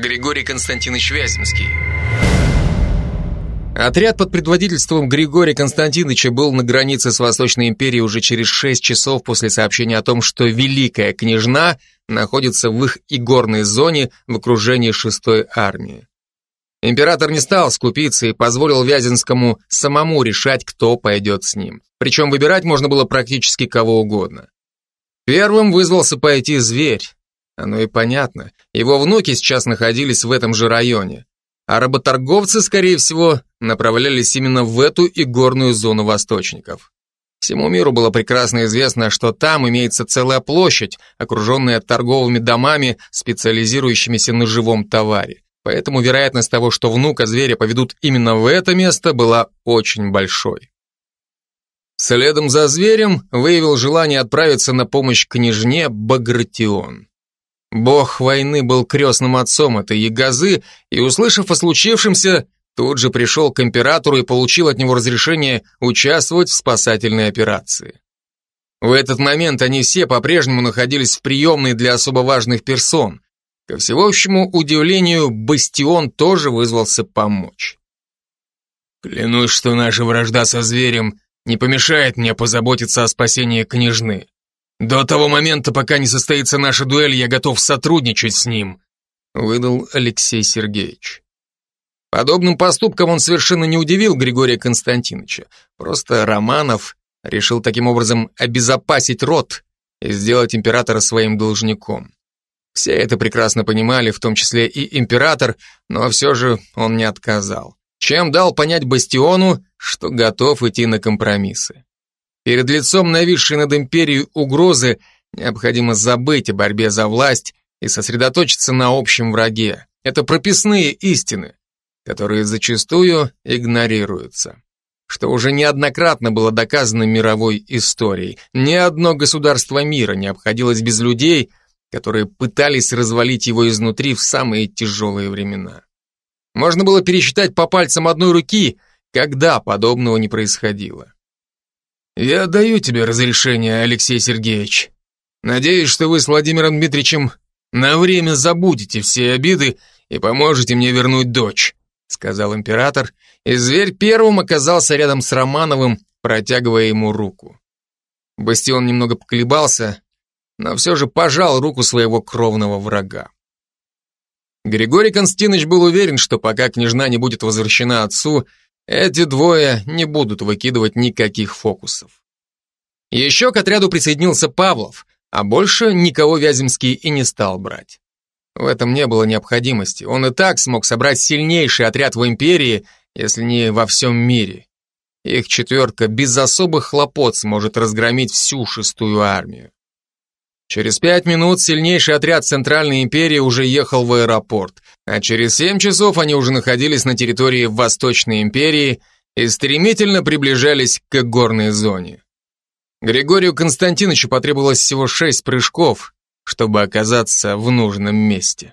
Григорий Константинович Вяземский. Отряд под предводительством Григория Константиновича был на границе с Восточной империей уже через 6 часов после сообщения о том, что Великая Княжна находится в их игорной зоне в окружении 6-й армии. Император не стал скупиться и позволил Вяземскому самому решать, кто пойдет с ним. Причем выбирать можно было практически кого угодно. Первым вызвался пойти зверь. Оно и понятно. Его внуки сейчас находились в этом же районе а работорговцы, скорее всего, направлялись именно в эту игорную зону восточников. Всему миру было прекрасно известно, что там имеется целая площадь, окруженная торговыми домами, специализирующимися на живом товаре. Поэтому вероятность того, что внука зверя поведут именно в это место, была очень большой. Следом за зверем выявил желание отправиться на помощь княжне Багратион. Бог войны был крестным отцом этой ягозы, и, услышав о случившемся, тут же пришел к императору и получил от него разрешение участвовать в спасательной операции. В этот момент они все по-прежнему находились в приемной для особо важных персон. Ко всеобщему удивлению, Бастион тоже вызвался помочь. «Клянусь, что наша вражда со зверем не помешает мне позаботиться о спасении княжны. До того момента, пока не состоится наша дуэль, я готов сотрудничать с ним, выдал Алексей Сергеевич. Подобным поступком он совершенно не удивил Григория Константиновича. Просто Романов решил таким образом обезопасить род и сделать императора своим должником. Все это прекрасно понимали, в том числе и император, но все же он не отказал. Чем дал понять Бастиону, что готов идти на компромиссы. Перед лицом нависшей над империей угрозы необходимо забыть о борьбе за власть и сосредоточиться на общем враге. Это прописные истины, которые зачастую игнорируются. Что уже неоднократно было доказано мировой историей. Ни одно государство мира не обходилось без людей, которые пытались развалить его изнутри в самые тяжелые времена. Можно было пересчитать по пальцам одной руки, когда подобного не происходило. «Я даю тебе разрешение, Алексей Сергеевич. Надеюсь, что вы с Владимиром Дмитриевичем на время забудете все обиды и поможете мне вернуть дочь», сказал император, и зверь первым оказался рядом с Романовым, протягивая ему руку. Бастион немного поколебался, но все же пожал руку своего кровного врага. Григорий Константинович был уверен, что пока княжна не будет возвращена отцу, эти двое не будут выкидывать никаких фокусов. Еще к отряду присоединился Павлов, а больше никого Вяземский и не стал брать. В этом не было необходимости. Он и так смог собрать сильнейший отряд в империи, если не во всем мире. Их четверка без особых хлопот сможет разгромить всю шестую армию. Через пять минут сильнейший отряд Центральной империи уже ехал в аэропорт, а через семь часов они уже находились на территории Восточной империи и стремительно приближались к горной зоне. Григорию Константиновичу потребовалось всего шесть прыжков, чтобы оказаться в нужном месте.